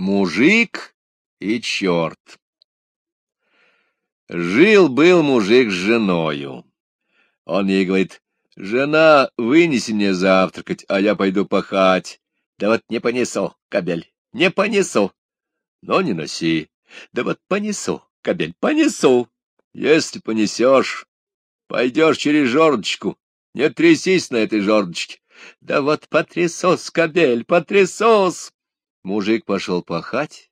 Мужик и черт. Жил-был мужик с женою. Он ей говорит, жена, вынеси мне завтракать, а я пойду пахать. Да вот не понесу, кабель, не понесу. Но не носи. Да вот понесу, кабель, понесу. Если понесешь, пойдешь через жердочку, не трясись на этой жердочке. Да вот потрясос, кабель, потрясос. Мужик пошел пахать,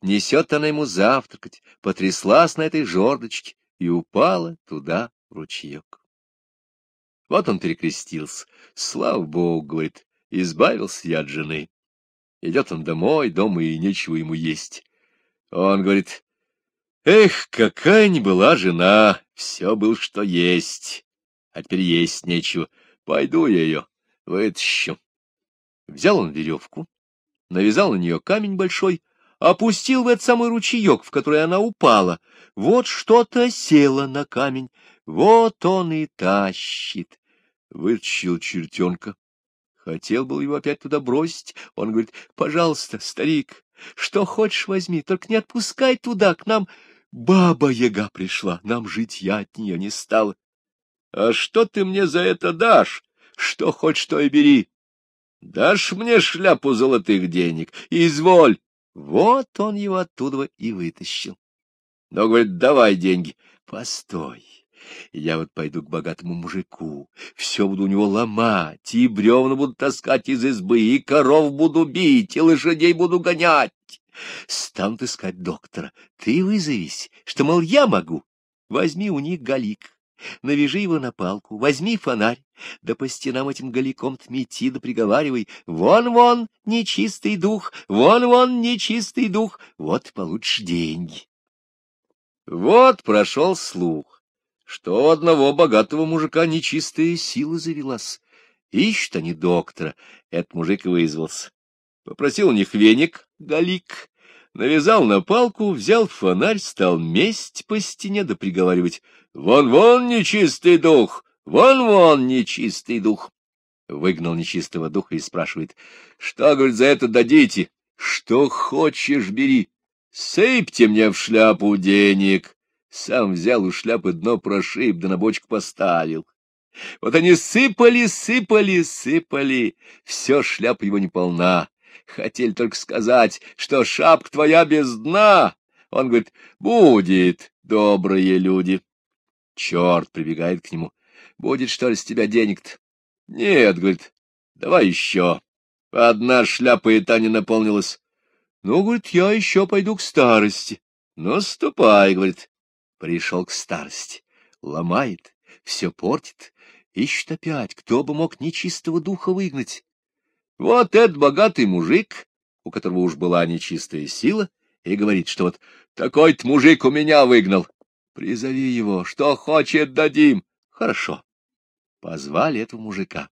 несет она ему завтракать, потряслась на этой жердочке и упала туда в ручеек. Вот он перекрестился. Слава Богу, говорит, избавился я от жены. Идет он домой, дома и нечего ему есть. Он говорит, эх, какая не была жена, все был, что есть, а теперь есть нечего. Пойду я ее вытащу. Взял он веревку, навязал на нее камень большой, опустил в этот самый ручеек, в который она упала. Вот что-то село на камень, вот он и тащит. Вытащил чертенка. Хотел был его опять туда бросить. Он говорит, пожалуйста, старик, что хочешь возьми, только не отпускай туда, к нам. Баба-яга пришла, нам жить я от нее не стала. А что ты мне за это дашь? Что хочешь, то и бери. Дашь мне шляпу золотых денег, изволь. Вот он его оттуда и вытащил. Но, говорит, давай деньги. Постой. Я вот пойду к богатому мужику, все буду у него ломать, и бревна буду таскать из избы, и коров буду бить, и лошадей буду гонять. Станут искать доктора. Ты вызовись, что, мол, я могу. Возьми у них галик, навяжи его на палку, возьми фонарь, да по стенам этим галиком тмети да приговаривай, вон-вон, нечистый дух, вон-вон, нечистый дух, вот получишь деньги. Вот прошел слух, что у одного богатого мужика нечистая сила завелась. Ищут они доктора, этот мужик и вызвался. Попросил у них веник, галик, навязал на палку, взял фонарь, стал месть по стене да приговаривать. Вон-вон, нечистый дух! Вон-вон, нечистый дух! Выгнал нечистого духа и спрашивает. Что, говорит, за это дадите? Что хочешь, бери. Сыпьте мне в шляпу денег. Сам взял у шляпы дно прошиб, да на бочку поставил. Вот они сыпали, сыпали, сыпали. Все шляпа его не полна. Хотели только сказать, что шапка твоя без дна. Он говорит, будет, добрые люди. Черт прибегает к нему. Будет, что ли, с тебя денег-то? Нет, говорит, давай еще. Одна шляпа и та не наполнилась. Ну, говорит, я еще пойду к старости. Ну, ступай, говорит. Пришел к старости. Ломает, все портит. Ищет опять, кто бы мог нечистого духа выгнать. Вот этот богатый мужик, у которого уж была нечистая сила, и говорит, что вот такой-то мужик у меня выгнал. Призови его, что хочет дадим. Хорошо. Позвали этого мужика.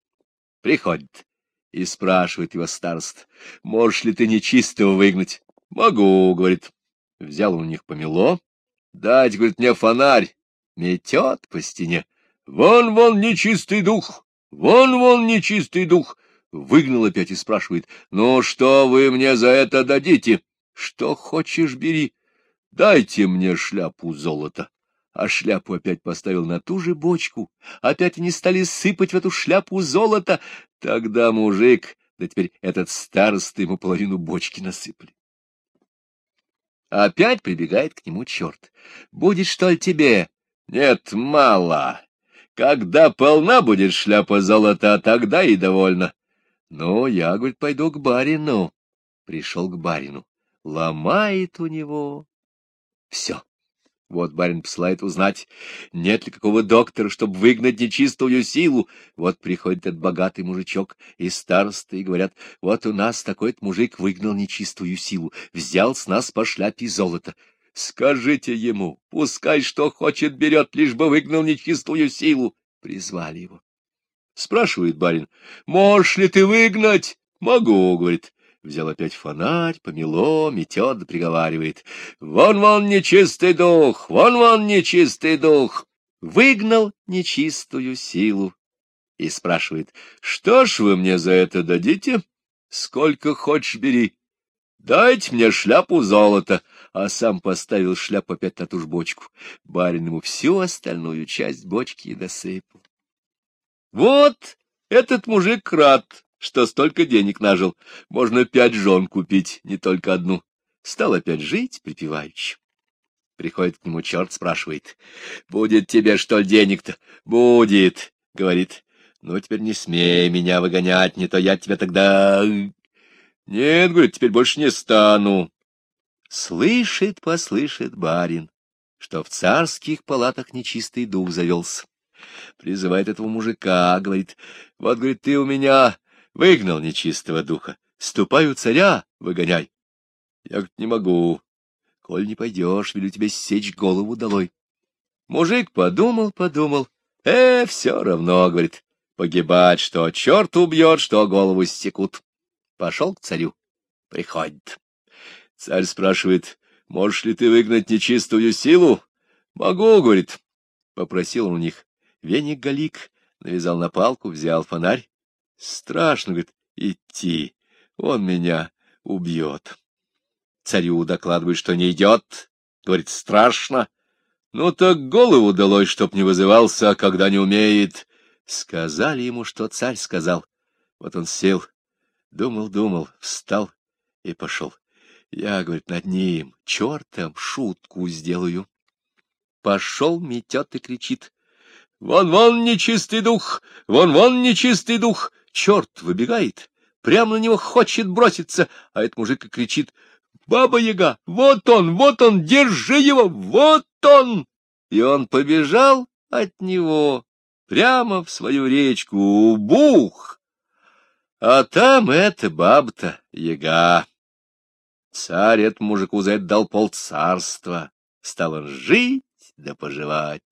Приходит и спрашивает его старост, можешь ли ты нечистого выгнать? Могу, говорит. Взял у них помело. Дать, говорит, мне фонарь. Метет по стене. Вон-вон нечистый дух, вон-вон нечистый дух. Выгнал опять и спрашивает, ну что вы мне за это дадите? Что хочешь, бери. Дайте мне шляпу золота. А шляпу опять поставил на ту же бочку. Опять они стали сыпать в эту шляпу золото. Тогда мужик, да теперь этот староста ему половину бочки насыпали. Опять прибегает к нему черт. Будет, что ли, тебе? Нет, мало. Когда полна будет шляпа золота, тогда и довольно. Ну, я, говорит, пойду к барину. Пришел к барину. Ломает у него все. Вот барин посылает узнать, нет ли какого доктора, чтобы выгнать нечистую силу. Вот приходит этот богатый мужичок и староста, и говорят, вот у нас такой-то мужик выгнал нечистую силу, взял с нас по шляпе золото. Скажите ему, пускай что хочет берет, лишь бы выгнал нечистую силу. Призвали его. Спрашивает барин, можешь ли ты выгнать? Могу, говорит взял опять фонарь, помело, метет приговаривает. «Вон-вон нечистый дух! Вон-вон нечистый дух!» Выгнал нечистую силу и спрашивает, «Что ж вы мне за это дадите? Сколько хочешь бери». дайте мне шляпу золота, а сам поставил шляпу опять на ту ж бочку. Барин ему всю остальную часть бочки и досыпал. Вот этот мужик рад, что столько денег нажил. Можно пять жен купить, не только одну. Стал опять жить припеваючи. Приходит к нему черт, спрашивает. — Будет тебе, что ли, денег-то? — Будет, — говорит. — Ну, теперь не смей меня выгонять, не то я тебя тогда... — Нет, — говорит, — теперь больше не стану. Слышит, послышит барин, что в царских палатах нечистый дух завелся. Призывает этого мужика, говорит, — Вот, говорит, ты у меня выгнал нечистого духа, ступай у царя, выгоняй. Я, говорит, не могу. Коль не пойдешь, велю тебе сечь голову долой. Мужик подумал, подумал. Э, все равно, говорит, погибать, что черт убьет, что голову стекут. Пошел к царю. Приходит. Царь спрашивает, можешь ли ты выгнать нечистую силу? Могу, говорит. Попросил он у них. Веник галик, навязал на палку, взял фонарь. Страшно, говорит, идти. Он меня убьет. Царю докладывает, что не идет. Говорит, страшно. Ну так голову долой, чтоб не вызывался, когда не умеет. Сказали ему, что царь сказал. Вот он сел, думал-думал, встал и пошел. Я, говорит, над ним, чертом, шутку сделаю. Пошел, метет и кричит. Вон-вон, нечистый дух! Вон-вон, нечистый дух! Черт выбегает, прямо на него хочет броситься, а этот мужик и кричит. Баба-яга, вот он, вот он, держи его, вот он! И он побежал от него прямо в свою речку, бух! А там эта баба-то, яга. Царь этому мужику за это дал полцарства. Стал он жить да поживать.